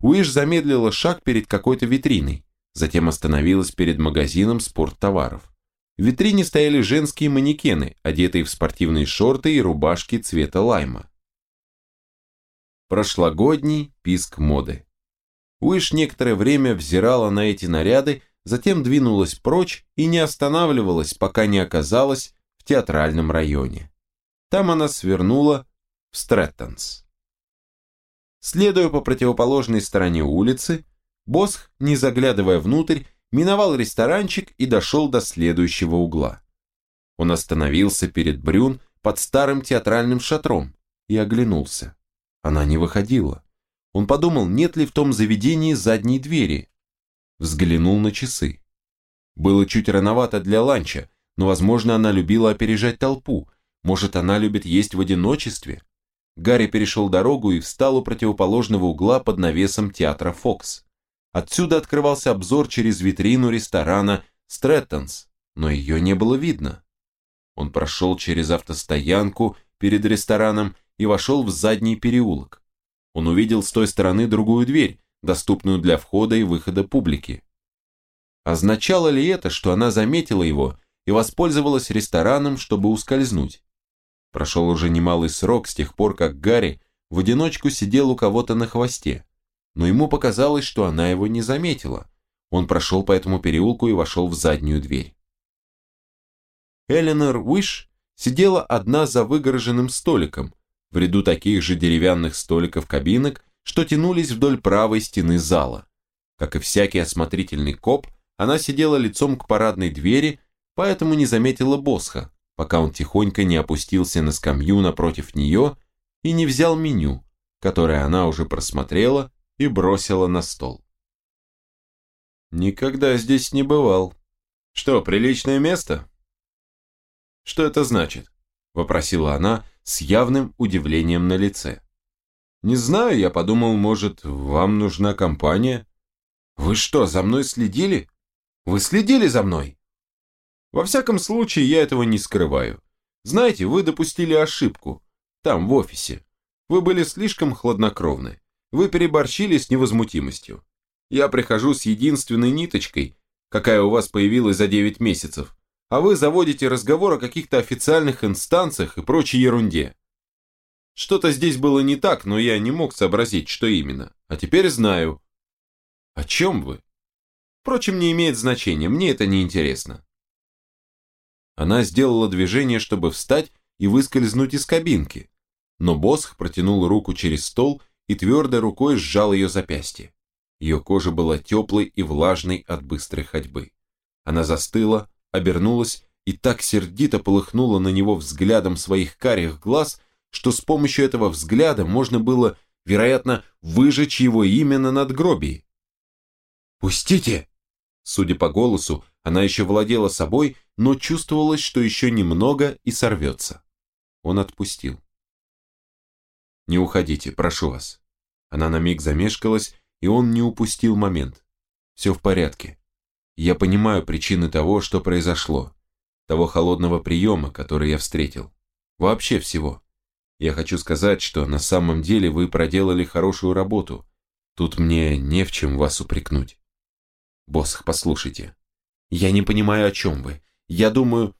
Уиш замедлила шаг перед какой-то витриной, затем остановилась перед магазином спорттоваров. В витрине стояли женские манекены, одетые в спортивные шорты и рубашки цвета лайма. Прошлогодний писк моды. Уиш некоторое время взирала на эти наряды, затем двинулась прочь и не останавливалась, пока не оказалась в театральном районе. Там она свернула в Стрэттонс. Следуя по противоположной стороне улицы, Босх, не заглядывая внутрь, миновал ресторанчик и дошел до следующего угла. Он остановился перед Брюн под старым театральным шатром и оглянулся. Она не выходила. Он подумал, нет ли в том заведении задней двери. Взглянул на часы. Было чуть рановато для ланча, но, возможно, она любила опережать толпу. Может, она любит есть в одиночестве? Гарри перешел дорогу и встал у противоположного угла под навесом театра «Фокс». Отсюда открывался обзор через витрину ресторана «Стрэттонс», но ее не было видно. Он прошел через автостоянку перед рестораном и вошел в задний переулок. Он увидел с той стороны другую дверь, доступную для входа и выхода публики. Означало ли это, что она заметила его и воспользовалась рестораном, чтобы ускользнуть? Прошел уже немалый срок с тех пор, как Гарри в одиночку сидел у кого-то на хвосте но ему показалось, что она его не заметила. Он прошел по этому переулку и вошел в заднюю дверь. Эленор Уиш сидела одна за выгороженным столиком, в ряду таких же деревянных столиков-кабинок, что тянулись вдоль правой стены зала. Как и всякий осмотрительный коп, она сидела лицом к парадной двери, поэтому не заметила Босха, пока он тихонько не опустился на скамью напротив нее и не взял меню, которое она уже просмотрела и бросила на стол. «Никогда здесь не бывал. Что, приличное место?» «Что это значит?» – вопросила она с явным удивлением на лице. «Не знаю, я подумал, может, вам нужна компания?» «Вы что, за мной следили? Вы следили за мной?» «Во всяком случае, я этого не скрываю. Знаете, вы допустили ошибку. Там, в офисе. Вы были слишком хладнокровны. Вы переборщили с невозмутимостью. Я прихожу с единственной ниточкой, какая у вас появилась за 9 месяцев, а вы заводите разговор о каких-то официальных инстанциях и прочей ерунде. Что-то здесь было не так, но я не мог сообразить, что именно. А теперь знаю. О чем вы? Впрочем, не имеет значения, мне это не интересно. Она сделала движение, чтобы встать и выскользнуть из кабинки, но Босх протянул руку через стол и твердой рукой сжал ее запястье. Ее кожа была теплой и влажной от быстрой ходьбы. Она застыла, обернулась и так сердито полыхнула на него взглядом своих карих глаз, что с помощью этого взгляда можно было, вероятно, выжечь его имя на надгробии. «Пустите!» Судя по голосу, она еще владела собой, но чувствовалось, что еще немного и сорвется. Он отпустил. «Не уходите, прошу вас. Она на миг замешкалась, и он не упустил момент. Все в порядке. Я понимаю причины того, что произошло. Того холодного приема, который я встретил. Вообще всего. Я хочу сказать, что на самом деле вы проделали хорошую работу. Тут мне не в чем вас упрекнуть. Босх, послушайте. Я не понимаю, о чем вы. Я думаю...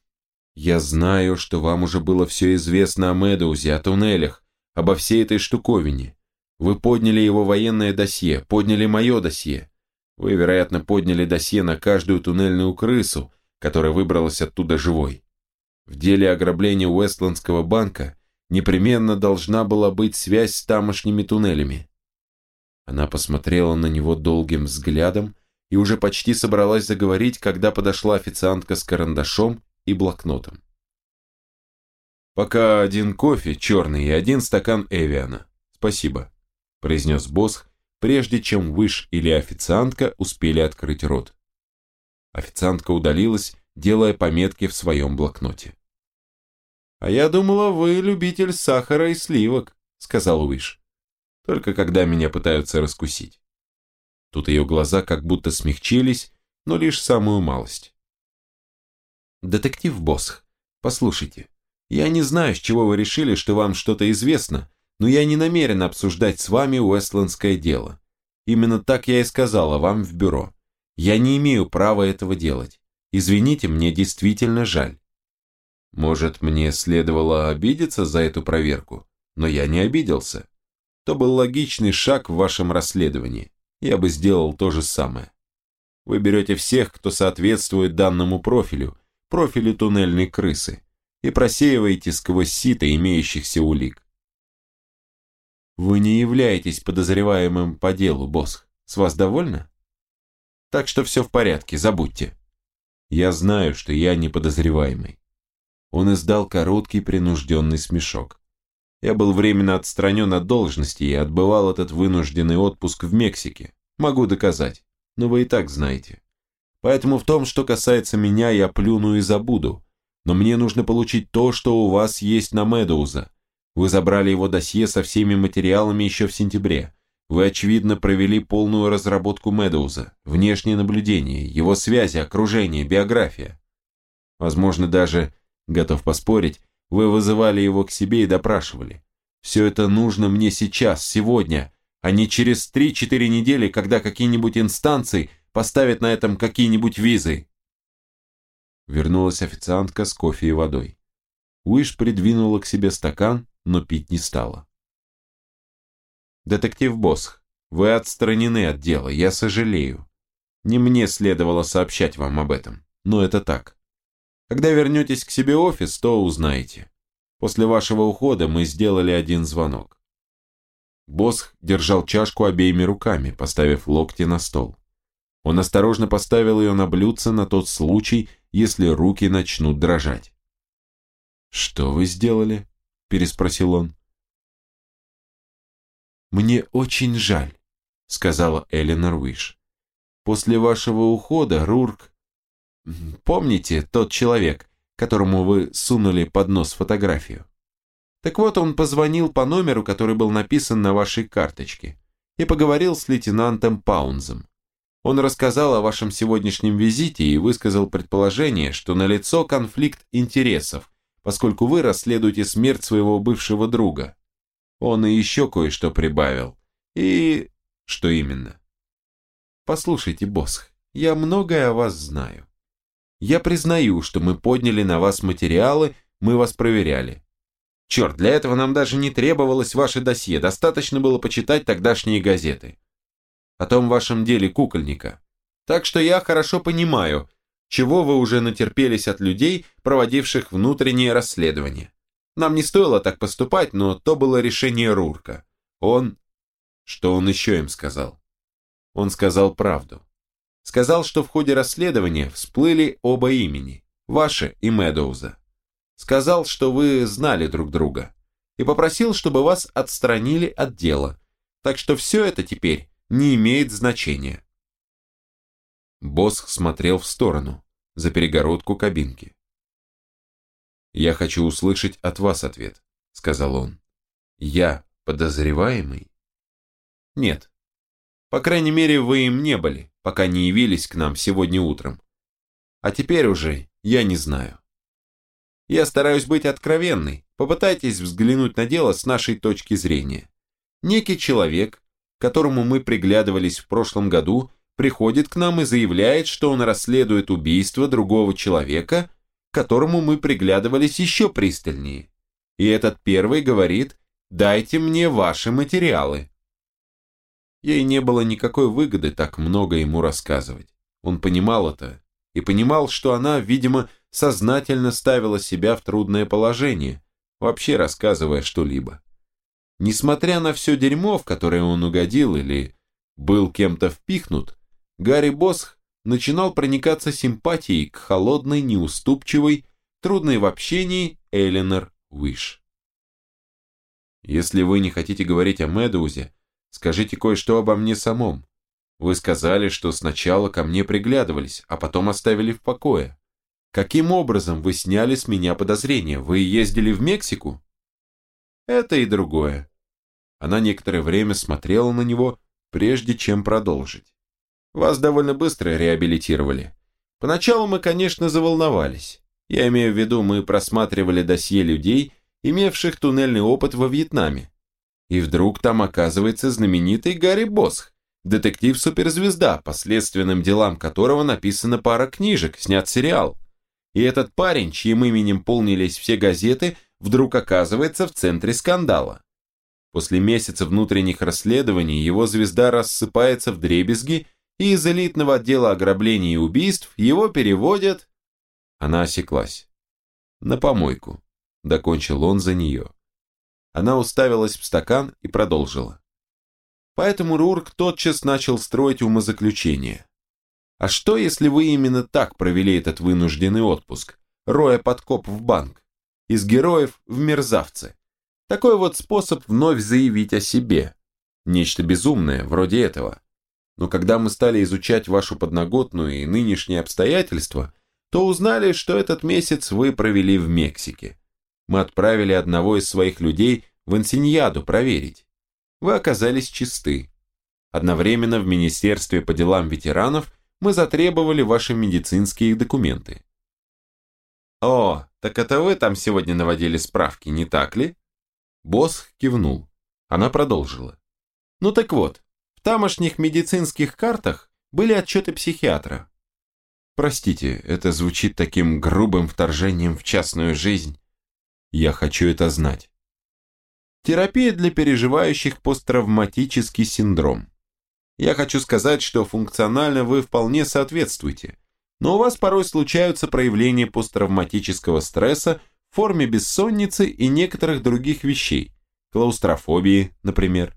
Я знаю, что вам уже было все известно о Медоузе, о туннелях, обо всей этой штуковине. Вы подняли его военное досье, подняли мое досье. Вы, вероятно, подняли досье на каждую туннельную крысу, которая выбралась оттуда живой. В деле ограбления Уэстландского банка непременно должна была быть связь с тамошними туннелями. Она посмотрела на него долгим взглядом и уже почти собралась заговорить, когда подошла официантка с карандашом и блокнотом. «Пока один кофе черный и один стакан Эвиана. Спасибо» произнес Босх, прежде чем Выш или официантка успели открыть рот. Официантка удалилась, делая пометки в своем блокноте. «А я думала, вы любитель сахара и сливок», — сказал Уиш. «Только когда меня пытаются раскусить». Тут ее глаза как будто смягчились, но лишь самую малость. «Детектив Босх, послушайте, я не знаю, с чего вы решили, что вам что-то известно, но я не намерен обсуждать с вами Уэстландское дело. Именно так я и сказала вам в бюро. Я не имею права этого делать. Извините, мне действительно жаль. Может, мне следовало обидеться за эту проверку, но я не обиделся. То был логичный шаг в вашем расследовании. Я бы сделал то же самое. Вы берете всех, кто соответствует данному профилю, профилю туннельной крысы, и просеиваете сквозь сито имеющихся улик. Вы не являетесь подозреваемым по делу, босс. С вас довольно? Так что все в порядке, забудьте. Я знаю, что я не подозреваемый. Он издал короткий принужденный смешок. Я был временно отстранен от должности и отбывал этот вынужденный отпуск в Мексике. Могу доказать, но вы и так знаете. Поэтому в том, что касается меня, я плюну и забуду. Но мне нужно получить то, что у вас есть на Медоуза. Вы забрали его досье со всеми материалами еще в сентябре. Вы, очевидно, провели полную разработку Медоуза, внешнее наблюдение, его связи, окружение, биография. Возможно, даже, готов поспорить, вы вызывали его к себе и допрашивали. Все это нужно мне сейчас, сегодня, а не через 3-4 недели, когда какие-нибудь инстанции поставят на этом какие-нибудь визы. Вернулась официантка с кофе и водой. Уиш придвинула к себе стакан, но пить не стала. «Детектив Босх, вы отстранены от дела, я сожалею. Не мне следовало сообщать вам об этом, но это так. Когда вернетесь к себе офис, то узнаете. После вашего ухода мы сделали один звонок». Босх держал чашку обеими руками, поставив локти на стол. Он осторожно поставил ее на блюдце на тот случай, если руки начнут дрожать. «Что вы сделали?» – переспросил он. «Мне очень жаль», – сказала Эленор Уиш. «После вашего ухода Рурк... Помните тот человек, которому вы сунули под нос фотографию? Так вот, он позвонил по номеру, который был написан на вашей карточке, и поговорил с лейтенантом Паунзом. Он рассказал о вашем сегодняшнем визите и высказал предположение, что налицо конфликт интересов, поскольку вы расследуете смерть своего бывшего друга. Он и еще кое-что прибавил. И... что именно? Послушайте, Босх, я многое о вас знаю. Я признаю, что мы подняли на вас материалы, мы вас проверяли. Черт, для этого нам даже не требовалось ваше досье, достаточно было почитать тогдашние газеты о том вашем деле кукольника. Так что я хорошо понимаю, чего вы уже натерпелись от людей, проводивших внутреннее расследование. Нам не стоило так поступать, но то было решение Рурка. Он... Что он еще им сказал? Он сказал правду. Сказал, что в ходе расследования всплыли оба имени, ваше и Медоуза. Сказал, что вы знали друг друга. И попросил, чтобы вас отстранили от дела. Так что все это теперь не имеет значения. Босх смотрел в сторону, за перегородку кабинки. «Я хочу услышать от вас ответ», — сказал он. «Я подозреваемый?» «Нет. По крайней мере, вы им не были, пока не явились к нам сегодня утром. А теперь уже я не знаю. Я стараюсь быть откровенной, попытайтесь взглянуть на дело с нашей точки зрения. Некий человек которому мы приглядывались в прошлом году, приходит к нам и заявляет, что он расследует убийство другого человека, которому мы приглядывались еще пристальнее. И этот первый говорит «дайте мне ваши материалы». Ей не было никакой выгоды так много ему рассказывать. Он понимал это и понимал, что она, видимо, сознательно ставила себя в трудное положение, вообще рассказывая что-либо. Несмотря на все дерьмо, в которое он угодил или был кем-то впихнут, Гарри Босх начинал проникаться симпатией к холодной, неуступчивой, трудной в общении Эленор Уиш. «Если вы не хотите говорить о Мэдоузе, скажите кое-что обо мне самом. Вы сказали, что сначала ко мне приглядывались, а потом оставили в покое. Каким образом вы сняли с меня подозрения? Вы ездили в Мексику?» «Это и другое. Она некоторое время смотрела на него, прежде чем продолжить. Вас довольно быстро реабилитировали. Поначалу мы, конечно, заволновались. Я имею в виду, мы просматривали досье людей, имевших туннельный опыт во Вьетнаме. И вдруг там оказывается знаменитый Гарри Босх, детектив-суперзвезда, последственным делам которого написана пара книжек, снят сериал. И этот парень, чьим именем полнились все газеты, вдруг оказывается в центре скандала. После месяца внутренних расследований его звезда рассыпается в дребезги, и из элитного отдела ограблений и убийств его переводят... Она осеклась. На помойку. Докончил он за нее. Она уставилась в стакан и продолжила. Поэтому Рурк тотчас начал строить умозаключение. А что, если вы именно так провели этот вынужденный отпуск, роя подкоп в банк? Из героев в мерзавцы. Такой вот способ вновь заявить о себе. Нечто безумное, вроде этого. Но когда мы стали изучать вашу подноготную и нынешние обстоятельства, то узнали, что этот месяц вы провели в Мексике. Мы отправили одного из своих людей в Ансиньяду проверить. Вы оказались чисты. Одновременно в Министерстве по делам ветеранов мы затребовали ваши медицинские документы. «О, так это вы там сегодня наводили справки, не так ли?» Босс кивнул. Она продолжила. «Ну так вот, в тамошних медицинских картах были отчеты психиатра. Простите, это звучит таким грубым вторжением в частную жизнь. Я хочу это знать. Терапия для переживающих посттравматический синдром. Я хочу сказать, что функционально вы вполне соответствуете, но у вас порой случаются проявления посттравматического стресса в форме бессонницы и некоторых других вещей, клаустрофобии, например.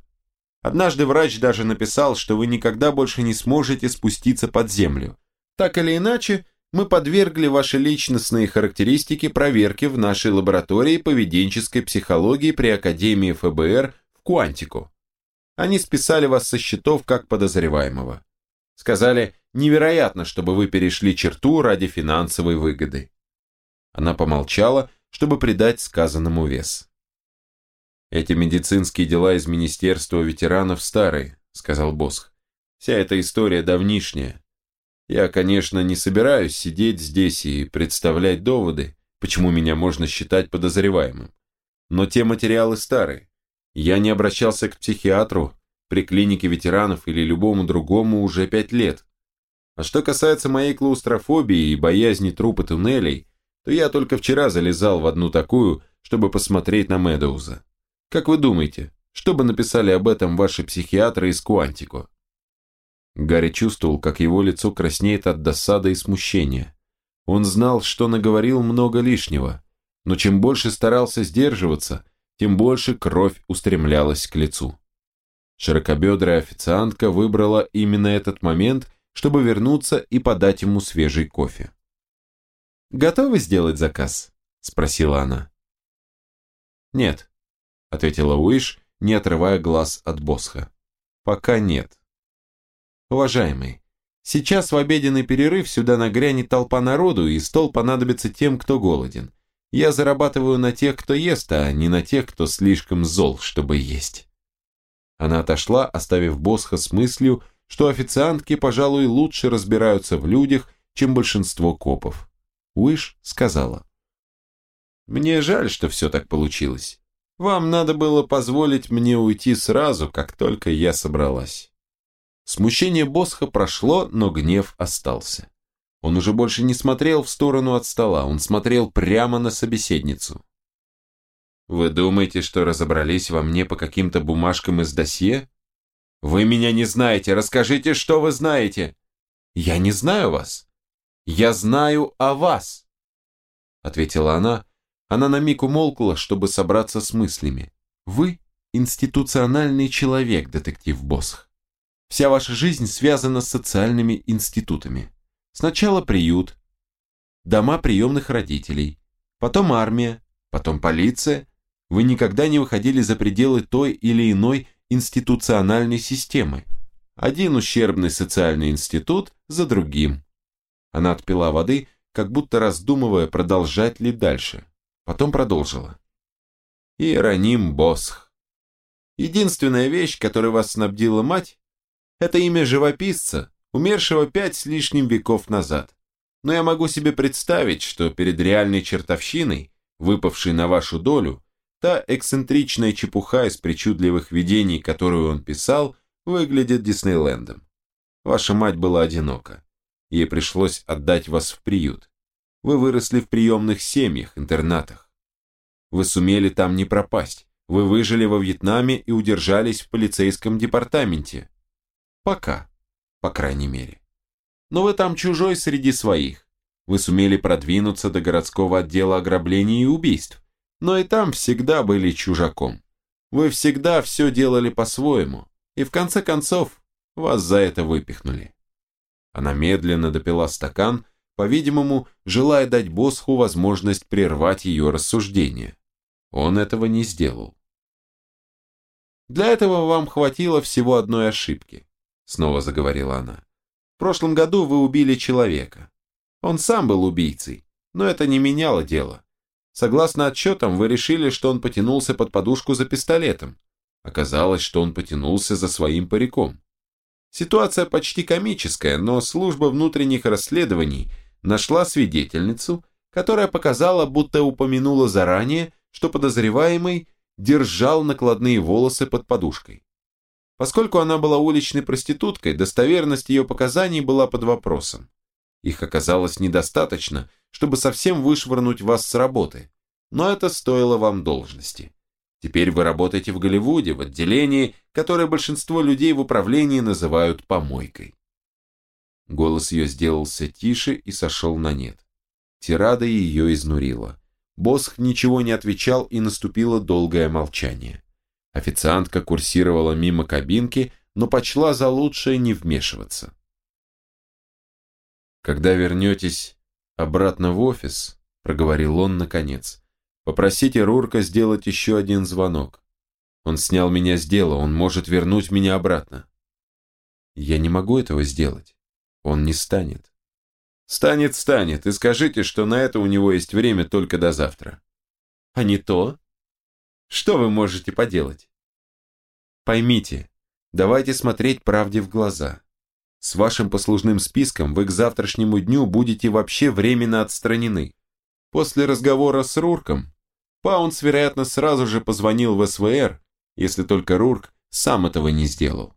Однажды врач даже написал, что вы никогда больше не сможете спуститься под землю. Так или иначе, мы подвергли ваши личностные характеристики проверке в нашей лаборатории поведенческой психологии при Академии ФБР в Куантику. Они списали вас со счетов как подозреваемого. Сказали, невероятно, чтобы вы перешли черту ради финансовой выгоды. Она помолчала, чтобы придать сказанному вес. «Эти медицинские дела из Министерства ветеранов старые», — сказал Босх. «Вся эта история давнишняя. Я, конечно, не собираюсь сидеть здесь и представлять доводы, почему меня можно считать подозреваемым. Но те материалы старые. Я не обращался к психиатру при клинике ветеранов или любому другому уже пять лет. А что касается моей клаустрофобии и боязни трупа туннелей, то я только вчера залезал в одну такую, чтобы посмотреть на Медоуза. Как вы думаете, что бы написали об этом ваши психиатры из Куантико? Гарри чувствовал, как его лицо краснеет от досады и смущения. Он знал, что наговорил много лишнего, но чем больше старался сдерживаться, тем больше кровь устремлялась к лицу. Широкобедрая официантка выбрала именно этот момент, чтобы вернуться и подать ему свежий кофе. «Готовы сделать заказ?» – спросила она. «Нет», – ответила Уиш, не отрывая глаз от Босха. «Пока нет». «Уважаемый, сейчас в обеденный перерыв сюда нагрянет толпа народу, и стол понадобится тем, кто голоден. Я зарабатываю на тех, кто ест, а не на тех, кто слишком зол, чтобы есть». Она отошла, оставив Босха с мыслью, что официантки, пожалуй, лучше разбираются в людях, чем большинство копов. Уиш сказала. «Мне жаль, что все так получилось. Вам надо было позволить мне уйти сразу, как только я собралась». Смущение Босха прошло, но гнев остался. Он уже больше не смотрел в сторону от стола, он смотрел прямо на собеседницу. «Вы думаете, что разобрались во мне по каким-то бумажкам из досье? Вы меня не знаете, расскажите, что вы знаете!» «Я не знаю вас. «Я знаю о вас», — ответила она. Она на миг умолкла, чтобы собраться с мыслями. «Вы институциональный человек, детектив Босх. Вся ваша жизнь связана с социальными институтами. Сначала приют, дома приемных родителей, потом армия, потом полиция. Вы никогда не выходили за пределы той или иной институциональной системы. Один ущербный социальный институт за другим. Она отпила воды, как будто раздумывая, продолжать ли дальше. Потом продолжила. Иероним Босх. Единственная вещь, которой вас снабдила мать, это имя живописца, умершего пять с лишним веков назад. Но я могу себе представить, что перед реальной чертовщиной, выпавшей на вашу долю, та эксцентричная чепуха из причудливых видений, которую он писал, выглядит Диснейлендом. Ваша мать была одинока. Ей пришлось отдать вас в приют. Вы выросли в приемных семьях, интернатах. Вы сумели там не пропасть. Вы выжили во Вьетнаме и удержались в полицейском департаменте. Пока, по крайней мере. Но вы там чужой среди своих. Вы сумели продвинуться до городского отдела ограблений и убийств. Но и там всегда были чужаком. Вы всегда все делали по-своему. И в конце концов, вас за это выпихнули. Она медленно допила стакан, по-видимому, желая дать Босху возможность прервать ее рассуждение. Он этого не сделал. «Для этого вам хватило всего одной ошибки», — снова заговорила она. «В прошлом году вы убили человека. Он сам был убийцей, но это не меняло дело. Согласно отчетам, вы решили, что он потянулся под подушку за пистолетом. Оказалось, что он потянулся за своим париком. Ситуация почти комическая, но служба внутренних расследований нашла свидетельницу, которая показала, будто упомянула заранее, что подозреваемый держал накладные волосы под подушкой. Поскольку она была уличной проституткой, достоверность ее показаний была под вопросом. Их оказалось недостаточно, чтобы совсем вышвырнуть вас с работы, но это стоило вам должности. Теперь вы работаете в Голливуде, в отделении, которое большинство людей в управлении называют помойкой. Голос ее сделался тише и сошел на нет. Тирада ее изнурила. Босх ничего не отвечал и наступило долгое молчание. Официантка курсировала мимо кабинки, но почла за лучшее не вмешиваться. «Когда вернетесь обратно в офис», — проговорил он наконец, Попросите Рурка сделать еще один звонок. Он снял меня с дела, он может вернуть меня обратно. Я не могу этого сделать. Он не станет. Станет, станет, и скажите, что на это у него есть время только до завтра. А не то? Что вы можете поделать? Поймите, давайте смотреть правде в глаза. С вашим послужным списком вы к завтрашнему дню будете вообще временно отстранены. После разговора с Рурком Паунс, вероятно, сразу же позвонил в СВР, если только Рурк сам этого не сделал.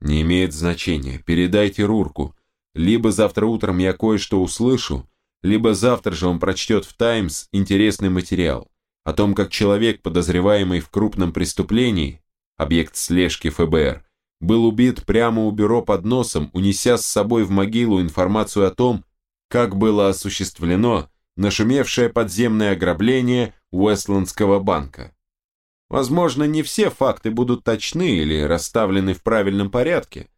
Не имеет значения, передайте Рурку. Либо завтра утром я кое-что услышу, либо завтра же он прочтет в «Таймс» интересный материал о том, как человек, подозреваемый в крупном преступлении, объект слежки ФБР, был убит прямо у бюро под носом, унеся с собой в могилу информацию о том, как было осуществлено нашумевшее подземное ограбление Уэстландского банка. Возможно, не все факты будут точны или расставлены в правильном порядке,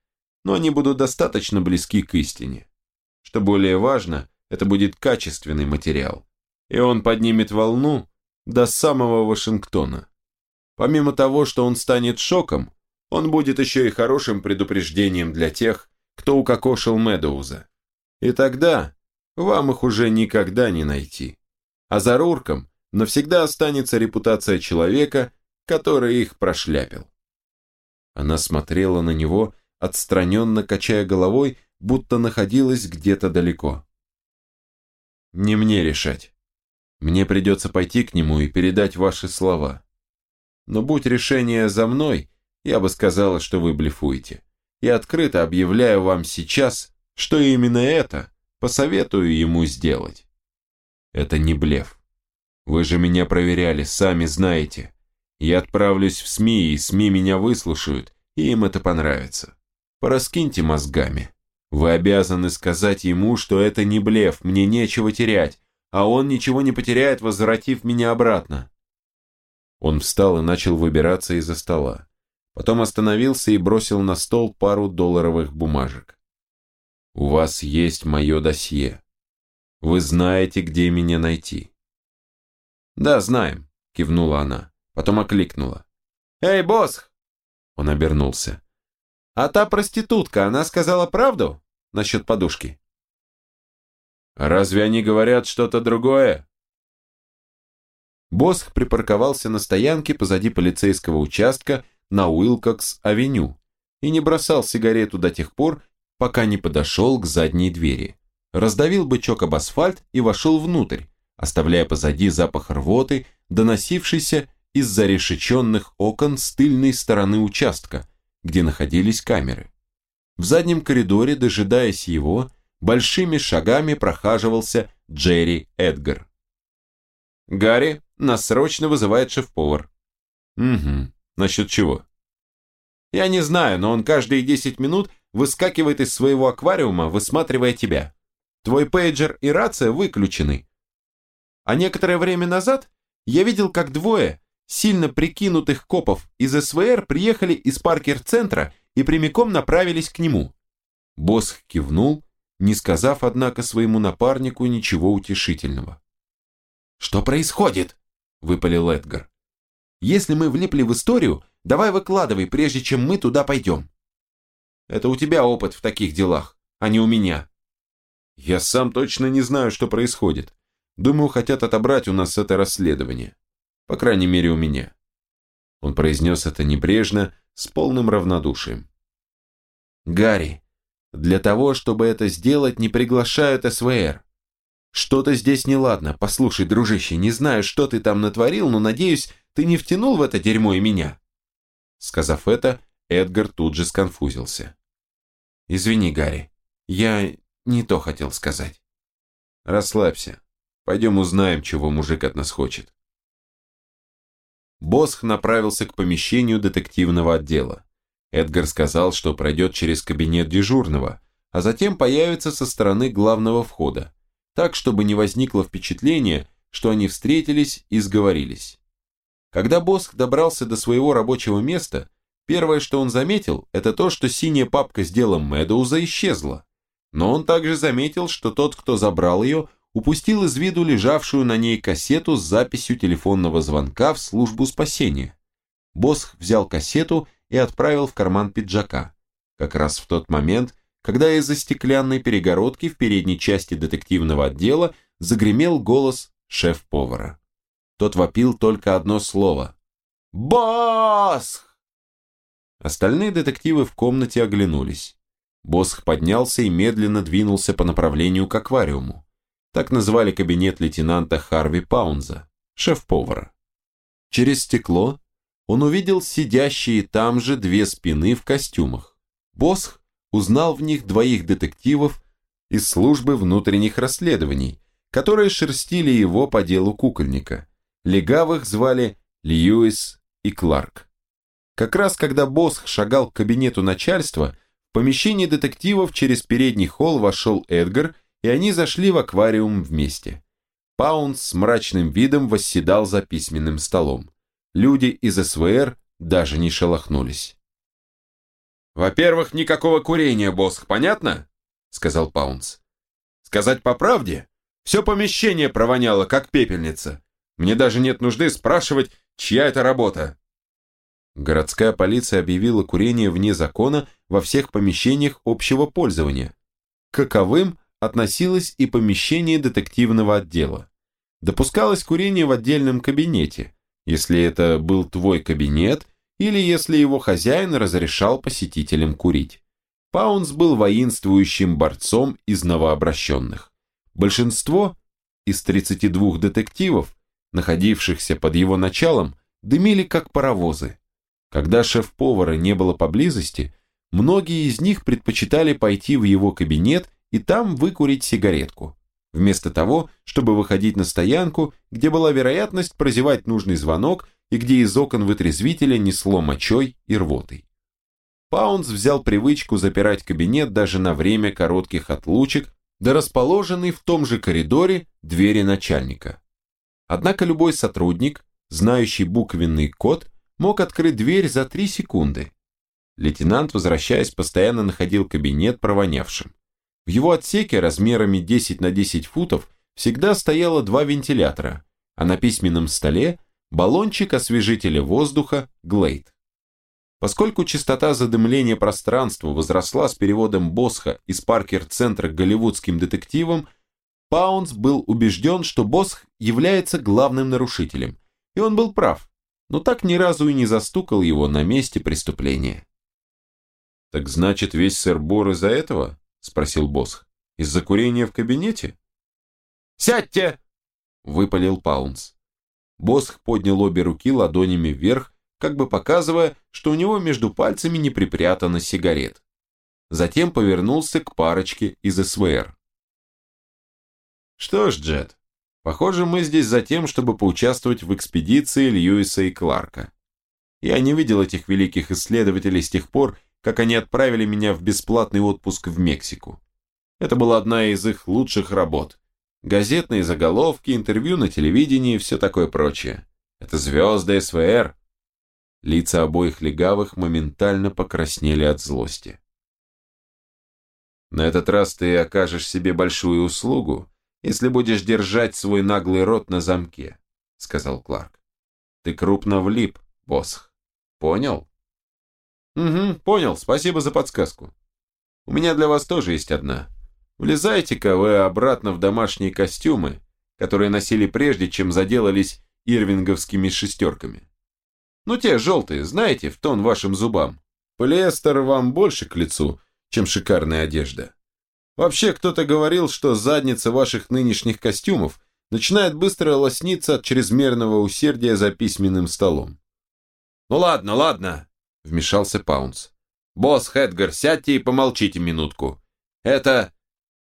но они будут достаточно близки к истине. Что более важно, это будет качественный материал, и он поднимет волну до самого Вашингтона. Помимо того, что он станет шоком, он будет еще и хорошим предупреждением для тех, кто укокошил Медоуза. И тогда вам их уже никогда не найти. А за Рурком навсегда останется репутация человека, который их прошляпил. Она смотрела на него, отстраненно качая головой, будто находилась где-то далеко. «Не мне решать. Мне придется пойти к нему и передать ваши слова. Но будь решение за мной, я бы сказала, что вы блефуете. И открыто объявляю вам сейчас, что именно это посоветую ему сделать. Это не блеф. Вы же меня проверяли, сами знаете. Я отправлюсь в СМИ, и СМИ меня выслушают, и им это понравится. Пораскиньте мозгами. Вы обязаны сказать ему, что это не блеф, мне нечего терять, а он ничего не потеряет, возвратив меня обратно. Он встал и начал выбираться из-за стола. Потом остановился и бросил на стол пару долларовых бумажек. «У вас есть мое досье. Вы знаете, где меня найти. «Да, знаем», – кивнула она, потом окликнула. «Эй, босс!» Он обернулся. «А та проститутка, она сказала правду насчет подушки?» «Разве они говорят что-то другое?» Босх припарковался на стоянке позади полицейского участка на Уилкокс-авеню и не бросал сигарету до тех пор, пока не подошел к задней двери. Раздавил бычок об асфальт и вошел внутрь, оставляя позади запах рвоты, доносившийся из зарешеченных окон с тыльной стороны участка, где находились камеры. В заднем коридоре, дожидаясь его, большими шагами прохаживался Джерри Эдгар. «Гарри, нас срочно вызывает шеф-повар». «Угу. Насчет чего?» «Я не знаю, но он каждые 10 минут выскакивает из своего аквариума, высматривая тебя. Твой пейджер и рация выключены. А некоторое время назад я видел, как двое сильно прикинутых копов из СВР приехали из Паркер-центра и прямиком направились к нему. Босх кивнул, не сказав, однако, своему напарнику ничего утешительного. «Что происходит?» – выпалил Эдгар. «Если мы влипли в историю, давай выкладывай, прежде чем мы туда пойдем. Это у тебя опыт в таких делах, а не у меня». «Я сам точно не знаю, что происходит. Думаю, хотят отобрать у нас это расследование. По крайней мере, у меня». Он произнес это небрежно, с полным равнодушием. «Гарри, для того, чтобы это сделать, не приглашают СВР. Что-то здесь неладно. Послушай, дружище, не знаю, что ты там натворил, но, надеюсь, ты не втянул в это дерьмо и меня». Сказав это, Эдгар тут же сконфузился. «Извини, Гарри, я не то хотел сказать». «Расслабься. Пойдем узнаем, чего мужик от нас хочет». Босх направился к помещению детективного отдела. Эдгар сказал, что пройдет через кабинет дежурного, а затем появится со стороны главного входа, так, чтобы не возникло впечатления, что они встретились и сговорились. Когда Босх добрался до своего рабочего места, первое, что он заметил, это то, что синяя папка с делом Мэдоуза исчезла. Но он также заметил, что тот, кто забрал ее, упустил из виду лежавшую на ней кассету с записью телефонного звонка в службу спасения. Босх взял кассету и отправил в карман пиджака. Как раз в тот момент, когда из-за стеклянной перегородки в передней части детективного отдела загремел голос шеф-повара. Тот вопил только одно слово. «Босх!» Остальные детективы в комнате оглянулись. Босх поднялся и медленно двинулся по направлению к аквариуму. Так называли кабинет лейтенанта Харви Паунза, шеф-повара. Через стекло он увидел сидящие там же две спины в костюмах. Босх узнал в них двоих детективов из службы внутренних расследований, которые шерстили его по делу кукольника. Легавых звали Льюис и Кларк. Как раз когда Босх шагал к кабинету начальства, в помещение детективов через передний холл вошел Эдгар и они зашли в аквариум вместе. Паунс с мрачным видом восседал за письменным столом. Люди из СВР даже не шелохнулись. «Во-первых, никакого курения, Босх, понятно?» сказал Паунс. «Сказать по правде, все помещение провоняло, как пепельница. Мне даже нет нужды спрашивать, чья это работа». Городская полиция объявила курение вне закона во всех помещениях общего пользования. Каковым относилось и помещение детективного отдела. Допускалось курение в отдельном кабинете, если это был твой кабинет или если его хозяин разрешал посетителям курить. Паунс был воинствующим борцом из новообращенных. Большинство из 32 детективов, находившихся под его началом, дымили как паровозы. Когда шеф-повара не было поблизости, многие из них предпочитали пойти в его кабинет и там выкурить сигаретку, вместо того, чтобы выходить на стоянку, где была вероятность прозевать нужный звонок и где из окон вытрезвителя несло мочой и рвотой. Паунс взял привычку запирать кабинет даже на время коротких отлучек до расположенной в том же коридоре двери начальника. Однако любой сотрудник, знающий буквенный код, мог открыть дверь за три секунды. Лейтенант, возвращаясь, постоянно находил кабинет провонявшим. В его отсеке размерами 10 на 10 футов всегда стояло два вентилятора, а на письменном столе баллончик освежителя воздуха Glade. Поскольку частота задымления пространства возросла с переводом Босха из Паркер-центра к голливудским детективам, Паунс был убежден, что Босх является главным нарушителем, и он был прав, но так ни разу и не застукал его на месте преступления. «Так значит, весь сэр Бор из-за этого?» Спросил Босх. Из-за курения в кабинете? «Сядьте!» – выпалил Паунс. Босх поднял обе руки ладонями вверх, как бы показывая, что у него между пальцами не припрятано сигарет. Затем повернулся к парочке из СВР. «Что ж, Джет, похоже, мы здесь за тем, чтобы поучаствовать в экспедиции Льюиса и Кларка. Я не видел этих великих исследователей с тех пор, как они отправили меня в бесплатный отпуск в Мексику. Это была одна из их лучших работ. Газетные заголовки, интервью на телевидении и все такое прочее. Это звезды СВР. Лица обоих легавых моментально покраснели от злости. На этот раз ты окажешь себе большую услугу, если будешь держать свой наглый рот на замке, сказал Кларк. Ты крупно влип, Босх. Понял? Угу, понял, спасибо за подсказку. У меня для вас тоже есть одна. Влезайте-ка вы обратно в домашние костюмы, которые носили прежде, чем заделались ирвинговскими шестерками. Ну те желтые, знаете, в тон вашим зубам. Полиэстер вам больше к лицу, чем шикарная одежда. Вообще, кто-то говорил, что задница ваших нынешних костюмов начинает быстро лосниться от чрезмерного усердия за письменным столом. «Ну ладно, ладно», — вмешался Паунс. «Босс Хедгар, сядьте и помолчите минутку. Это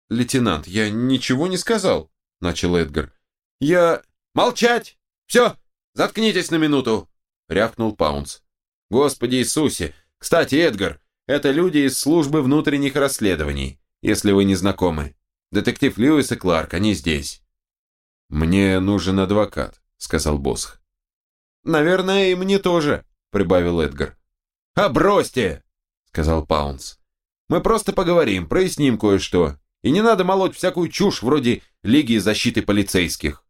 «Лейтенант, я ничего не сказал», — начал Эдгар. «Я...» «Молчать! Все, заткнитесь на минуту!» — рявкнул Паунс. «Господи Иисусе! Кстати, Эдгар, это люди из службы внутренних расследований, если вы не знакомы. Детектив Льюис и Кларк, они здесь». «Мне нужен адвокат», — сказал Босх. «Наверное, и мне тоже», — прибавил Эдгар. «А бросьте!» — сказал Паунс. «Мы просто поговорим, проясним кое-что. И не надо молоть всякую чушь вроде Лиги защиты полицейских.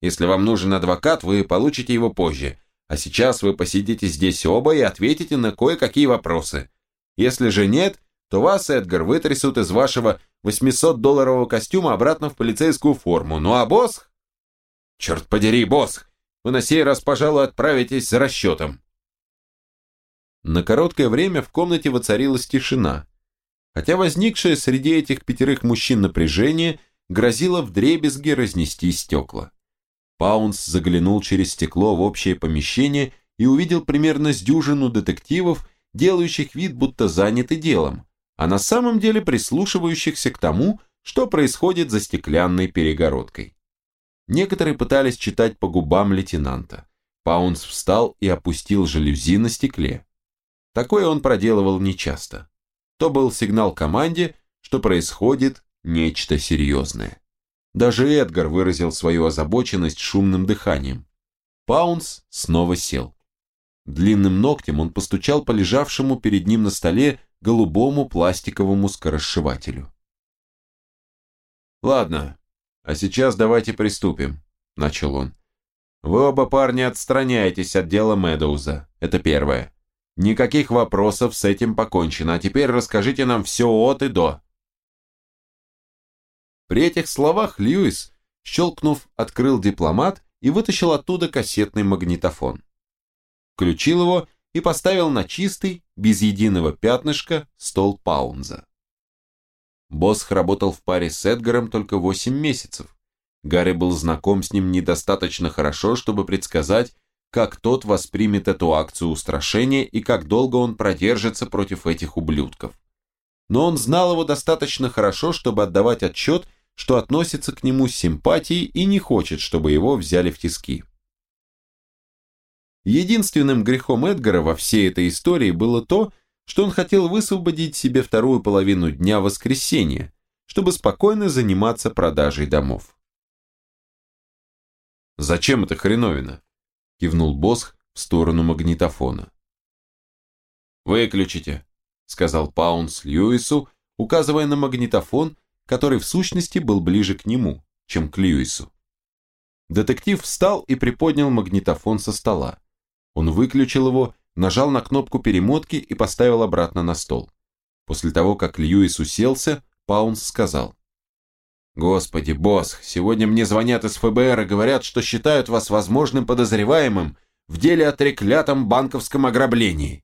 Если вам нужен адвокат, вы получите его позже. А сейчас вы посидите здесь оба и ответите на кое-какие вопросы. Если же нет, то вас, Эдгар, вытрясут из вашего 800-долларового костюма обратно в полицейскую форму. Ну а босс? Черт подери, босс! Вы на сей раз, пожалуй, отправитесь за расчетом. На короткое время в комнате воцарилась тишина хотя возникшее среди этих пятерых мужчин напряжение грозило вдребезги разнести стекла. Паунс заглянул через стекло в общее помещение и увидел примерно с дюжину детективов, делающих вид, будто заняты делом, а на самом деле прислушивающихся к тому, что происходит за стеклянной перегородкой. Некоторые пытались читать по губам лейтенанта. Паунс встал и опустил жалюзи на стекле. Такое он проделывал нечасто то был сигнал команде, что происходит нечто серьезное. Даже Эдгар выразил свою озабоченность шумным дыханием. Паунс снова сел. Длинным ногтем он постучал по лежавшему перед ним на столе голубому пластиковому скоросшивателю. «Ладно, а сейчас давайте приступим», — начал он. «Вы оба парни отстраняетесь от дела Медоуза, это первое. Никаких вопросов, с этим покончено. А теперь расскажите нам все от и до. При этих словах Льюис, щелкнув, открыл дипломат и вытащил оттуда кассетный магнитофон. Включил его и поставил на чистый, без единого пятнышка, стол Паунза. Босх работал в паре с Эдгаром только 8 месяцев. Гарри был знаком с ним недостаточно хорошо, чтобы предсказать, как тот воспримет эту акцию устрашения и как долго он продержится против этих ублюдков. Но он знал его достаточно хорошо, чтобы отдавать отчет, что относится к нему с симпатией и не хочет, чтобы его взяли в тиски. Единственным грехом Эдгара во всей этой истории было то, что он хотел высвободить себе вторую половину дня воскресенья, чтобы спокойно заниматься продажей домов. Зачем это хреновина? Кивнул Босх в сторону магнитофона. «Выключите», — сказал Паунс Льюису, указывая на магнитофон, который в сущности был ближе к нему, чем к Льюису. Детектив встал и приподнял магнитофон со стола. Он выключил его, нажал на кнопку перемотки и поставил обратно на стол. После того, как Льюис уселся, Паунс сказал. Господи, босс, сегодня мне звонят из ФБР и говорят, что считают вас возможным подозреваемым в деле о треклятом банковском ограблении.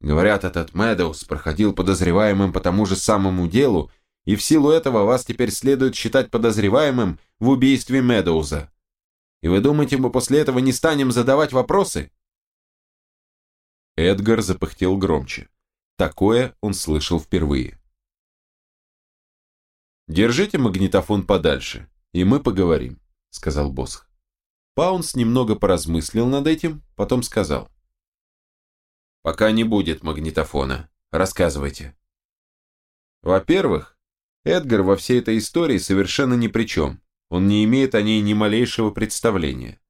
Говорят, этот Мэдоуз проходил подозреваемым по тому же самому делу, и в силу этого вас теперь следует считать подозреваемым в убийстве Мэдоуза. И вы думаете, мы после этого не станем задавать вопросы? Эдгар запыхтел громче. Такое он слышал впервые. «Держите магнитофон подальше, и мы поговорим», — сказал Босх. Паунс немного поразмыслил над этим, потом сказал. «Пока не будет магнитофона. Рассказывайте». Во-первых, Эдгар во всей этой истории совершенно ни при чем. Он не имеет о ней ни малейшего представления.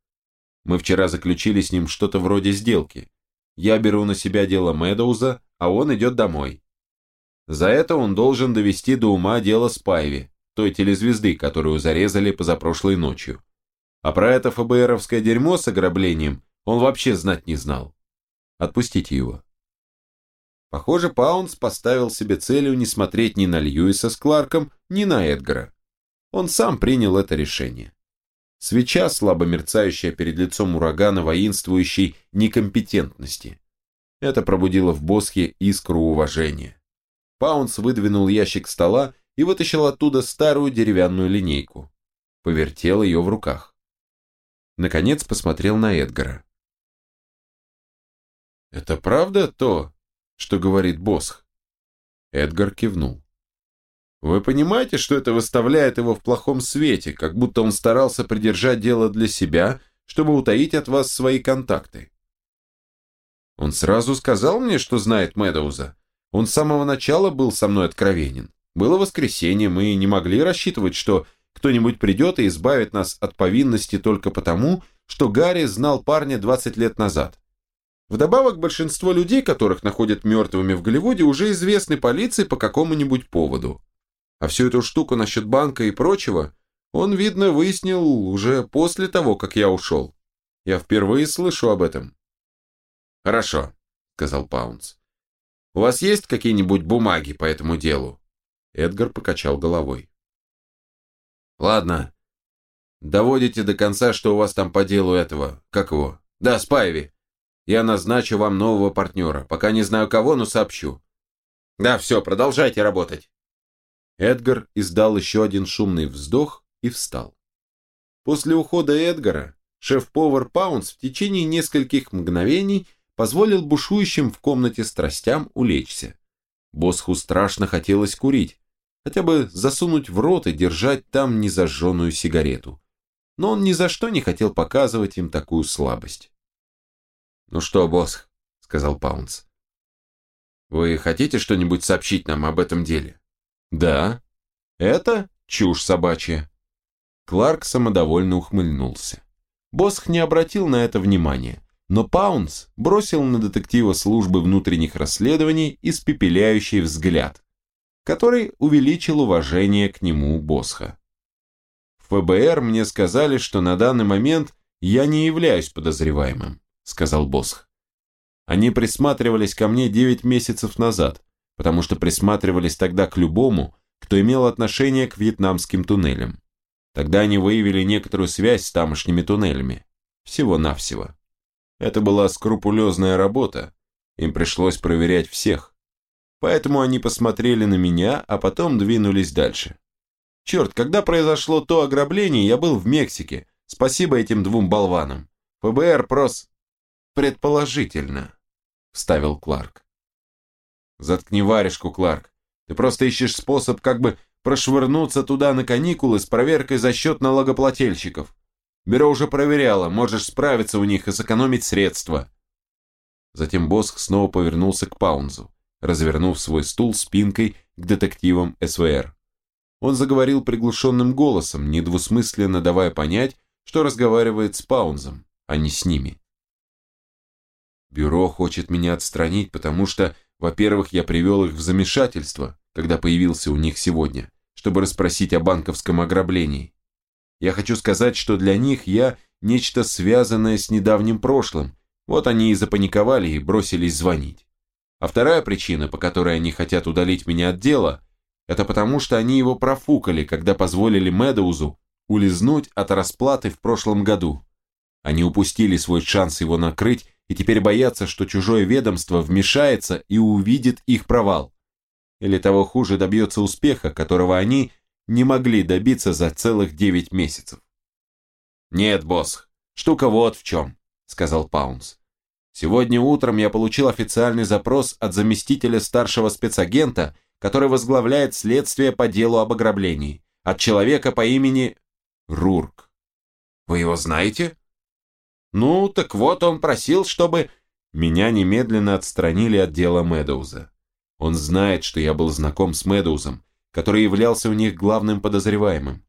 Мы вчера заключили с ним что-то вроде сделки. Я беру на себя дело Мэдоуза, а он идет домой. За это он должен довести до ума дело Спайви, той телезвезды, которую зарезали позапрошлой ночью. А про это ФБРовское дерьмо с ограблением он вообще знать не знал. Отпустите его. Похоже, Паунс поставил себе целью не смотреть ни на Льюиса с Кларком, ни на Эдгара. Он сам принял это решение. Свеча, слабо мерцающая перед лицом урагана воинствующей некомпетентности. Это пробудило в Босхе искру уважения. Паунс выдвинул ящик стола и вытащил оттуда старую деревянную линейку. Повертел ее в руках. Наконец посмотрел на Эдгара. «Это правда то, что говорит Босх?» Эдгар кивнул. «Вы понимаете, что это выставляет его в плохом свете, как будто он старался придержать дело для себя, чтобы утаить от вас свои контакты?» Он сразу сказал мне, что знает Мэдоуза. Он с самого начала был со мной откровенен. Было воскресенье, мы не могли рассчитывать, что кто-нибудь придет и избавит нас от повинности только потому, что Гарри знал парня 20 лет назад. Вдобавок, большинство людей, которых находят мертвыми в Голливуде, уже известны полиции по какому-нибудь поводу. А всю эту штуку насчет банка и прочего он, видно, выяснил уже после того, как я ушел. Я впервые слышу об этом. «Хорошо», — сказал Паунс. «У вас есть какие-нибудь бумаги по этому делу?» Эдгар покачал головой. «Ладно. Доводите до конца, что у вас там по делу этого. Как его? Да, Спайви. Я назначу вам нового партнера. Пока не знаю кого, но сообщу. Да, все, продолжайте работать. Эдгар издал еще один шумный вздох и встал. После ухода Эдгара шеф-повар Паунс в течение нескольких мгновений позволил бушующим в комнате страстям улечься. Босху страшно хотелось курить, хотя бы засунуть в рот и держать там незажженную сигарету. Но он ни за что не хотел показывать им такую слабость. «Ну что, босс», — сказал Паунс. «Вы хотите что-нибудь сообщить нам об этом деле?» «Да. Это чушь собачья». Кларк самодовольно ухмыльнулся. Босх не обратил на это внимания, но Паунс бросил на детектива службы внутренних расследований испепеляющий взгляд, который увеличил уважение к нему Босха. В ФБР мне сказали, что на данный момент я не являюсь подозреваемым сказал Босх. Они присматривались ко мне 9 месяцев назад, потому что присматривались тогда к любому, кто имел отношение к вьетнамским туннелям. Тогда они выявили некоторую связь с тамошними туннелями. Всего-навсего. Это была скрупулезная работа. Им пришлось проверять всех. Поэтому они посмотрели на меня, а потом двинулись дальше. Черт, когда произошло то ограбление, я был в Мексике. Спасибо этим двум болванам. ФБР прос... «Предположительно», — вставил Кларк. «Заткни варежку, Кларк. Ты просто ищешь способ как бы прошвырнуться туда на каникулы с проверкой за счет налогоплательщиков. Бюро уже проверяло, можешь справиться у них и сэкономить средства». Затем Босх снова повернулся к Паунзу, развернув свой стул спинкой к детективам СВР. Он заговорил приглушенным голосом, недвусмысленно давая понять, что разговаривает с Паунзом, а не с ними. Бюро хочет меня отстранить, потому что, во-первых, я привел их в замешательство, когда появился у них сегодня, чтобы расспросить о банковском ограблении. Я хочу сказать, что для них я нечто связанное с недавним прошлым, вот они и запаниковали и бросились звонить. А вторая причина, по которой они хотят удалить меня от дела, это потому, что они его профукали, когда позволили Медоузу улизнуть от расплаты в прошлом году. Они упустили свой шанс его накрыть и теперь боятся, что чужое ведомство вмешается и увидит их провал. Или того хуже добьется успеха, которого они не могли добиться за целых девять месяцев. «Нет, босс, штука вот в чем», — сказал Паунс. Сегодня утром я получил официальный запрос от заместителя старшего спецагента, который возглавляет следствие по делу об ограблении, от человека по имени Рурк. Вы его знаете? Ну, так вот он просил, чтобы... Меня немедленно отстранили от дела Медоуза. Он знает, что я был знаком с Медоузом, который являлся у них главным подозреваемым.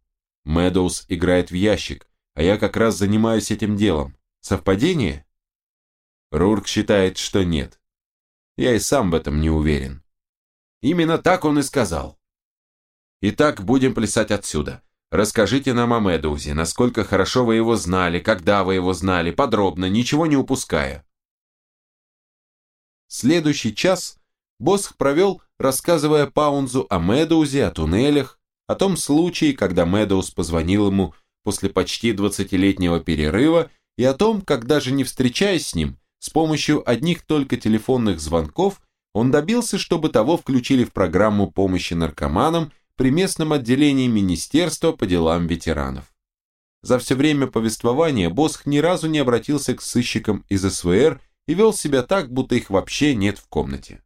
Медоуз играет в ящик, а я как раз занимаюсь этим делом. Совпадение? Рурк считает, что нет. Я и сам в этом не уверен. Именно так он и сказал. Итак, будем плясать отсюда. Расскажите нам о Медоузе, насколько хорошо вы его знали, когда вы его знали, подробно, ничего не упуская. Следующий час Босх провел, рассказывая Паунзу о Медоузе, о туннелях, о том случае, когда Медоуз позвонил ему после почти двадцатилетнего перерыва, и о том, как даже не встречаясь с ним, с помощью одних только телефонных звонков, он добился, чтобы того включили в программу помощи наркоманам при местном отделении Министерства по делам ветеранов. За все время повествования Босх ни разу не обратился к сыщикам из СВР и вел себя так, будто их вообще нет в комнате.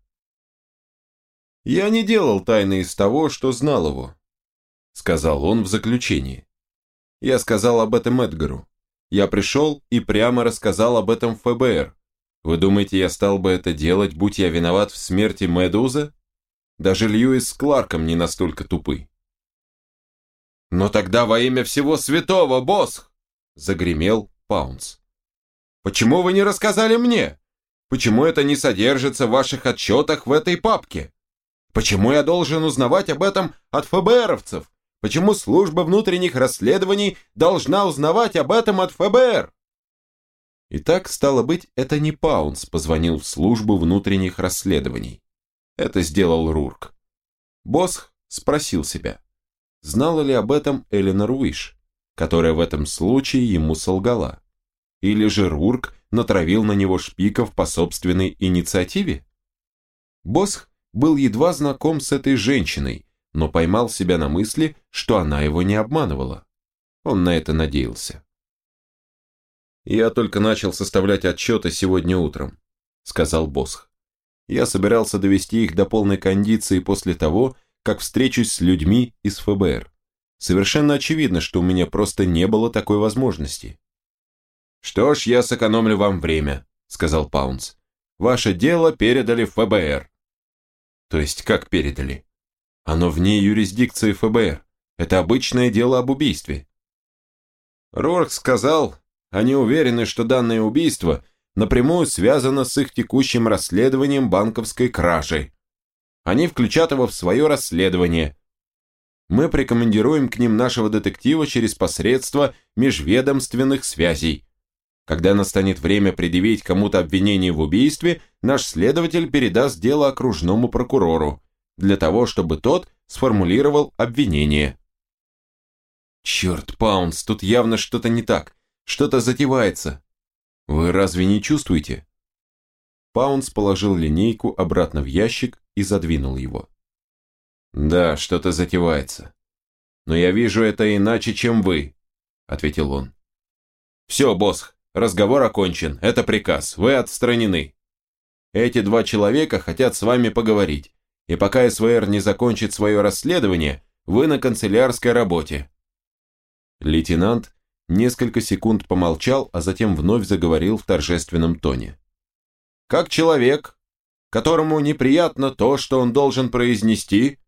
«Я не делал тайны из того, что знал его», — сказал он в заключении. «Я сказал об этом Эдгару. Я пришел и прямо рассказал об этом ФБР. Вы думаете, я стал бы это делать, будь я виноват в смерти Медуза? Даже Льюис с Кларком не настолько тупы. «Но тогда во имя всего святого, Босх!» – загремел Паунс. «Почему вы не рассказали мне? Почему это не содержится в ваших отчетах в этой папке? Почему я должен узнавать об этом от ФБРовцев? Почему служба внутренних расследований должна узнавать об этом от ФБР?» Итак, стало быть, это не Паунс позвонил в службу внутренних расследований. Это сделал Рурк. Босх спросил себя, знала ли об этом Эленор Уиш, которая в этом случае ему солгала. Или же Рурк натравил на него шпиков по собственной инициативе? Босх был едва знаком с этой женщиной, но поймал себя на мысли, что она его не обманывала. Он на это надеялся. «Я только начал составлять отчеты сегодня утром», — сказал Босх. Я собирался довести их до полной кондиции после того, как встречусь с людьми из ФБР. Совершенно очевидно, что у меня просто не было такой возможности. «Что ж, я сэкономлю вам время», — сказал Паунс. «Ваше дело передали ФБР». «То есть как передали?» «Оно вне юрисдикции ФБР. Это обычное дело об убийстве». Рорк сказал, они уверены, что данное убийство — напрямую связано с их текущим расследованием банковской кражи. Они включат его в свое расследование. Мы прикомандируем к ним нашего детектива через посредство межведомственных связей. Когда настанет время предъявить кому-то обвинение в убийстве, наш следователь передаст дело окружному прокурору, для того, чтобы тот сформулировал обвинение. Черт, Паунс, тут явно что-то не так. Что-то затевается. Вы разве не чувствуете? Паунс положил линейку обратно в ящик и задвинул его. Да, что-то затевается. Но я вижу это иначе, чем вы, ответил он. Все, босс, разговор окончен, это приказ, вы отстранены. Эти два человека хотят с вами поговорить, и пока СВР не закончит свое расследование, вы на канцелярской работе. Лейтенант несколько секунд помолчал, а затем вновь заговорил в торжественном тоне. «Как человек, которому неприятно то, что он должен произнести,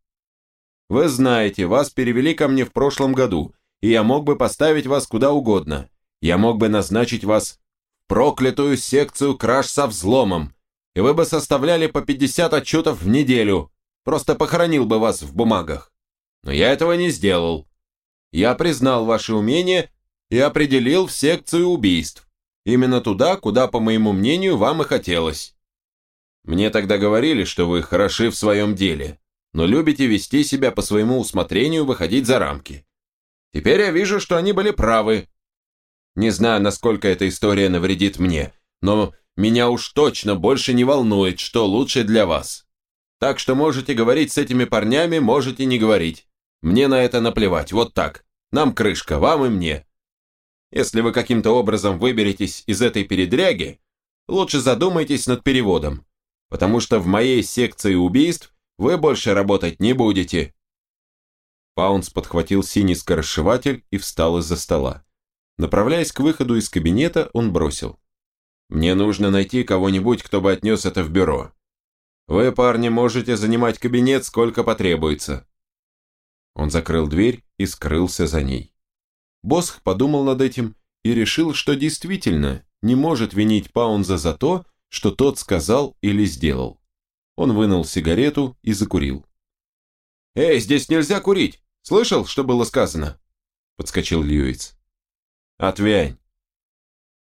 вы знаете, вас перевели ко мне в прошлом году, и я мог бы поставить вас куда угодно. Я мог бы назначить вас в проклятую секцию краж со взломом, и вы бы составляли по 50 отчетов в неделю, просто похоронил бы вас в бумагах. Но я этого не сделал. Я признал ваши умения и определил в секцию убийств. Именно туда, куда, по моему мнению, вам и хотелось. Мне тогда говорили, что вы хороши в своем деле, но любите вести себя по своему усмотрению, выходить за рамки. Теперь я вижу, что они были правы. Не знаю, насколько эта история навредит мне, но меня уж точно больше не волнует, что лучше для вас. Так что можете говорить с этими парнями, можете не говорить. Мне на это наплевать, вот так. Нам крышка, вам и мне. Если вы каким-то образом выберетесь из этой передряги, лучше задумайтесь над переводом, потому что в моей секции убийств вы больше работать не будете». Паунс подхватил синий скоросшиватель и встал из-за стола. Направляясь к выходу из кабинета, он бросил. «Мне нужно найти кого-нибудь, кто бы отнес это в бюро. Вы, парни, можете занимать кабинет сколько потребуется». Он закрыл дверь и скрылся за ней. Босх подумал над этим и решил, что действительно не может винить Паунза за то, что тот сказал или сделал. Он вынул сигарету и закурил. «Эй, здесь нельзя курить! Слышал, что было сказано?» Подскочил Льюис. «Отвянь!»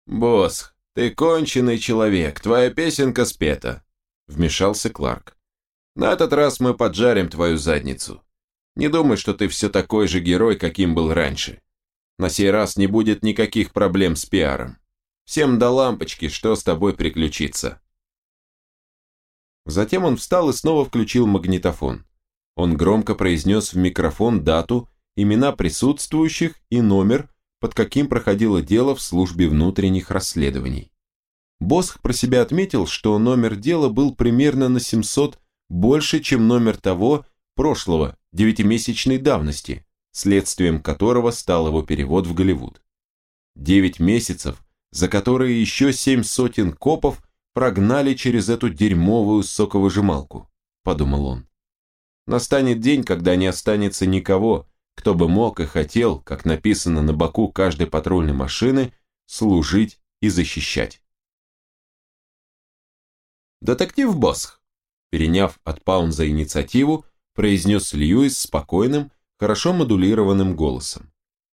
«Босс, ты конченый человек, твоя песенка спета!» Вмешался Кларк. «На этот раз мы поджарим твою задницу. Не думай, что ты все такой же герой, каким был раньше. На сей раз не будет никаких проблем с пиаром. Всем до лампочки, что с тобой приключится». Затем он встал и снова включил магнитофон. Он громко произнес в микрофон дату, имена присутствующих и номер, под каким проходило дело в службе внутренних расследований. Босх про себя отметил, что номер дела был примерно на 700 больше, чем номер того прошлого, девятимесячной давности, следствием которого стал его перевод в Голливуд. Девять месяцев, за которые еще семь сотен копов прогнали через эту дерьмовую соковыжималку, подумал он. Настанет день, когда не останется никого, кто бы мог и хотел, как написано на боку каждой патрульной машины, служить и защищать. Детектив Босх, переняв от Паунза инициативу, произнес Льюис спокойным, хорошо модулированным голосом.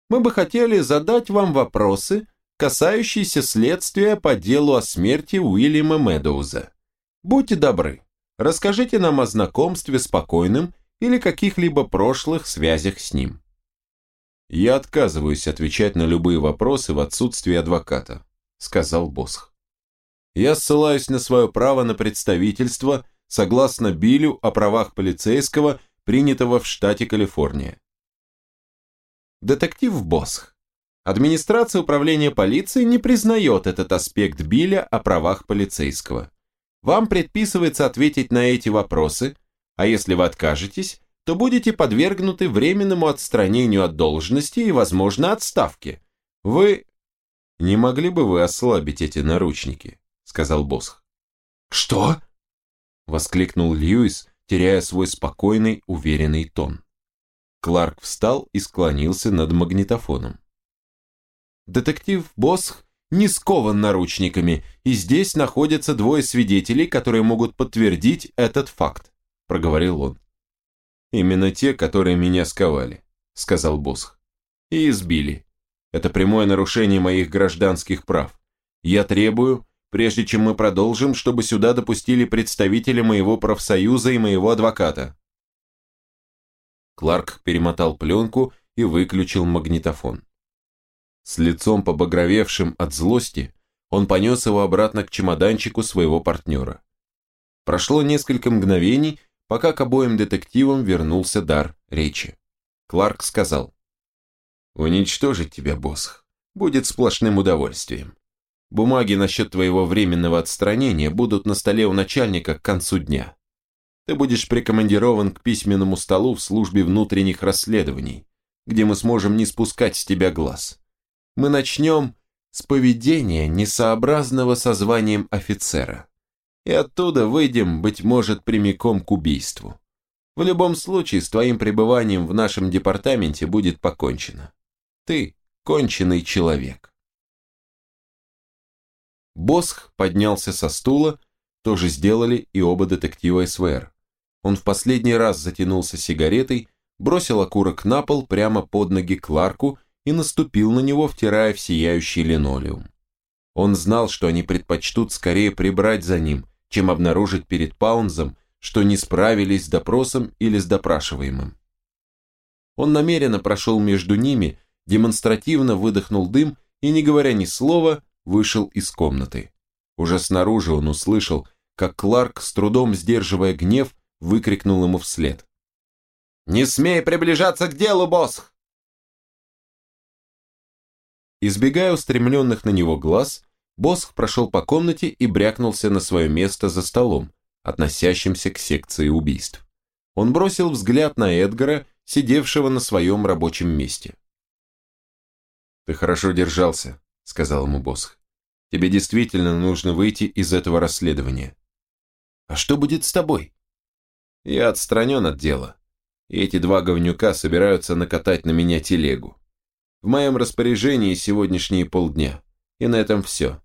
Мы бы хотели задать вам вопросы, касающийся следствия по делу о смерти Уильяма Медоуза. Будьте добры, расскажите нам о знакомстве с покойным или каких-либо прошлых связях с ним. Я отказываюсь отвечать на любые вопросы в отсутствие адвоката, сказал Босх. Я ссылаюсь на свое право на представительство согласно Биллю о правах полицейского, принятого в штате Калифорния. Детектив Босх, Администрация управления полиции не признает этот аспект Билля о правах полицейского. Вам предписывается ответить на эти вопросы, а если вы откажетесь, то будете подвергнуты временному отстранению от должности и, возможно, отставке. Вы... «Не могли бы вы ослабить эти наручники?» – сказал Босх. «Что?» – воскликнул Льюис, теряя свой спокойный, уверенный тон. Кларк встал и склонился над магнитофоном. Детектив Босх не скован наручниками, и здесь находятся двое свидетелей, которые могут подтвердить этот факт», – проговорил он. «Именно те, которые меня сковали», – сказал Босх. «И избили. Это прямое нарушение моих гражданских прав. Я требую, прежде чем мы продолжим, чтобы сюда допустили представителя моего профсоюза и моего адвоката». Кларк перемотал пленку и выключил магнитофон. С лицом побагровевшим от злости, он понес его обратно к чемоданчику своего партнера. Прошло несколько мгновений, пока к обоим детективам вернулся дар речи. Кларк сказал, «Уничтожить тебя, босс, будет сплошным удовольствием. Бумаги насчет твоего временного отстранения будут на столе у начальника к концу дня. Ты будешь прикомандирован к письменному столу в службе внутренних расследований, где мы сможем не спускать с тебя глаз мы начнем с поведения, несообразного со званием офицера. И оттуда выйдем, быть может, прямиком к убийству. В любом случае, с твоим пребыванием в нашем департаменте будет покончено. Ты конченый человек. Босх поднялся со стула, тоже сделали и оба детектива СВР. Он в последний раз затянулся сигаретой, бросил окурок на пол прямо под ноги Кларку и наступил на него, втирая в сияющий линолеум. Он знал, что они предпочтут скорее прибрать за ним, чем обнаружить перед Паунзом, что не справились с допросом или с допрашиваемым. Он намеренно прошел между ними, демонстративно выдохнул дым и, не говоря ни слова, вышел из комнаты. Уже снаружи он услышал, как Кларк, с трудом сдерживая гнев, выкрикнул ему вслед. «Не смей приближаться к делу, босс! Избегая устремленных на него глаз, Босх прошел по комнате и брякнулся на свое место за столом, относящимся к секции убийств. Он бросил взгляд на Эдгара, сидевшего на своем рабочем месте. «Ты хорошо держался», — сказал ему Босх. «Тебе действительно нужно выйти из этого расследования». «А что будет с тобой?» «Я отстранен от дела, и эти два говнюка собираются накатать на меня телегу. В моем распоряжении сегодняшние полдня, и на этом все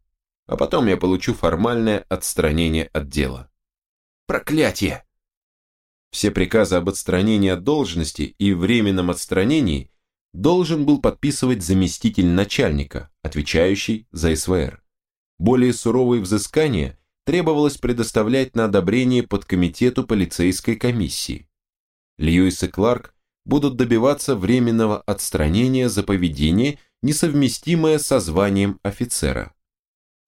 а потом я получу формальное отстранение от дела. Проклятие! Все приказы об отстранении от должности и временном отстранении должен был подписывать заместитель начальника, отвечающий за СВР. Более суровые взыскания требовалось предоставлять на одобрение подкомитету полицейской комиссии. Льюис и Кларк будут добиваться временного отстранения за поведение, несовместимое со званием офицера.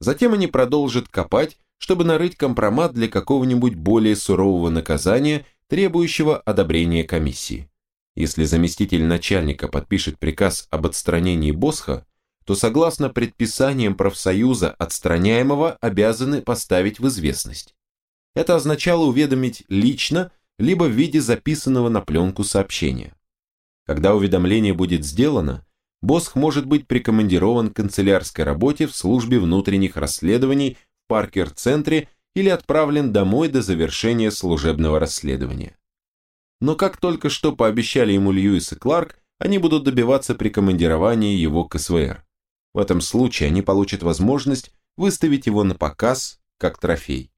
Затем они продолжат копать, чтобы нарыть компромат для какого-нибудь более сурового наказания, требующего одобрения комиссии. Если заместитель начальника подпишет приказ об отстранении Босха, то согласно предписаниям профсоюза отстраняемого обязаны поставить в известность. Это означало уведомить лично, либо в виде записанного на пленку сообщения. Когда уведомление будет сделано, Босх может быть прикомандирован к канцелярской работе в службе внутренних расследований в Паркер-центре или отправлен домой до завершения служебного расследования. Но как только что пообещали ему Льюис и Кларк, они будут добиваться прикомандирования его к СВР. В этом случае они получат возможность выставить его на показ как трофей.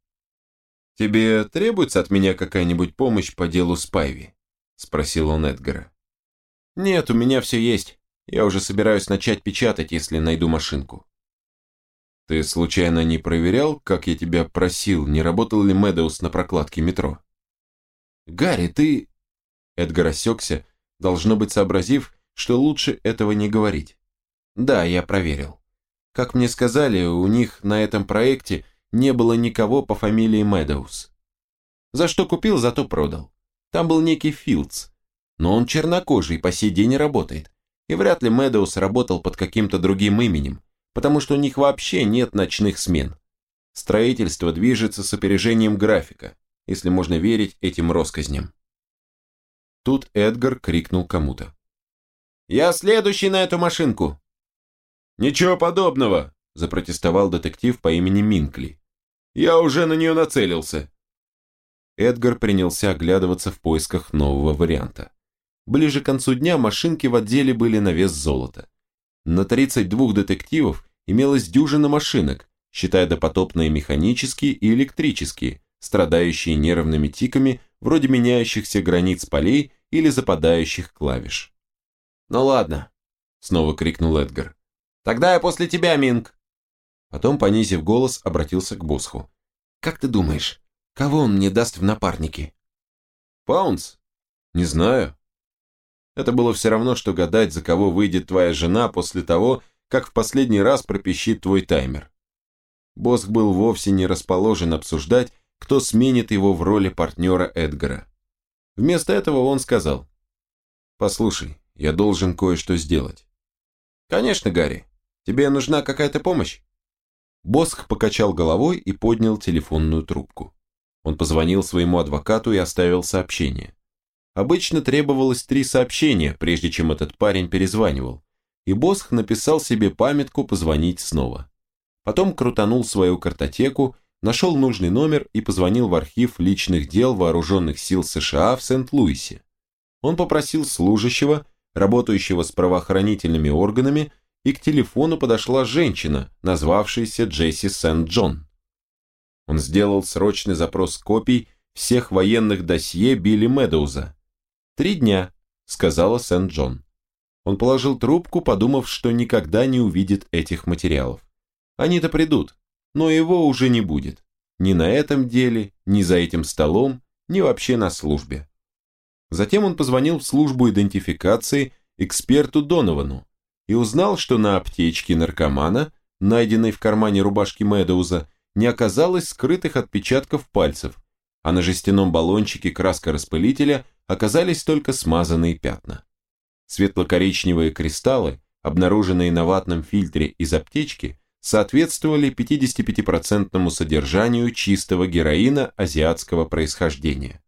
«Тебе требуется от меня какая-нибудь помощь по делу Спайви?» – спросил он Эдгара. «Нет, у меня все есть. Я уже собираюсь начать печатать, если найду машинку. Ты случайно не проверял, как я тебя просил, не работал ли Медоус на прокладке метро? Гарри, ты... Эдгар осекся, должно быть сообразив, что лучше этого не говорить. Да, я проверил. Как мне сказали, у них на этом проекте не было никого по фамилии Медоус. За что купил, зато продал. Там был некий Филдс, но он чернокожий, по сей день работает. И вряд ли Мэдоус работал под каким-то другим именем, потому что у них вообще нет ночных смен. Строительство движется с опережением графика, если можно верить этим россказням. Тут Эдгар крикнул кому-то. «Я следующий на эту машинку!» «Ничего подобного!» – запротестовал детектив по имени Минкли. «Я уже на нее нацелился!» Эдгар принялся оглядываться в поисках нового варианта. Ближе к концу дня машинки в отделе были на вес золота. На 32 детективов имелось дюжина машинок, считая допотопные механические и электрические, страдающие нервными тиками вроде меняющихся границ полей или западающих клавиш. «Ну ладно», — снова крикнул Эдгар. «Тогда я после тебя, Минг!» Потом, понизив голос, обратился к Босху. «Как ты думаешь, кого он мне даст в напарники?» «Паунс? Не знаю. Это было все равно, что гадать, за кого выйдет твоя жена после того, как в последний раз пропищит твой таймер. Боск был вовсе не расположен обсуждать, кто сменит его в роли партнера Эдгара. Вместо этого он сказал, «Послушай, я должен кое-что сделать». «Конечно, Гарри. Тебе нужна какая-то помощь?» Боск покачал головой и поднял телефонную трубку. Он позвонил своему адвокату и оставил сообщение. Обычно требовалось три сообщения, прежде чем этот парень перезванивал, и Босх написал себе памятку позвонить снова. Потом крутанул свою картотеку, нашел нужный номер и позвонил в архив личных дел вооруженных сил США в Сент-Луисе. Он попросил служащего, работающего с правоохранительными органами, и к телефону подошла женщина, назвавшаяся Джесси Сент-Джон. Он сделал срочный запрос копий всех военных досье Билли Медоуза, «Три дня», — сказала Сент-Джон. Он положил трубку, подумав, что никогда не увидит этих материалов. Они-то придут, но его уже не будет. Ни на этом деле, ни за этим столом, ни вообще на службе. Затем он позвонил в службу идентификации эксперту Доновану и узнал, что на аптечке наркомана, найденной в кармане рубашки Мэдоуза, не оказалось скрытых отпечатков пальцев, а на жестяном баллончике краска-распылителя оказались только смазанные пятна. Светло-коричневые кристаллы, обнаруженные на ватном фильтре из аптечки, соответствовали 55% содержанию чистого героина азиатского происхождения.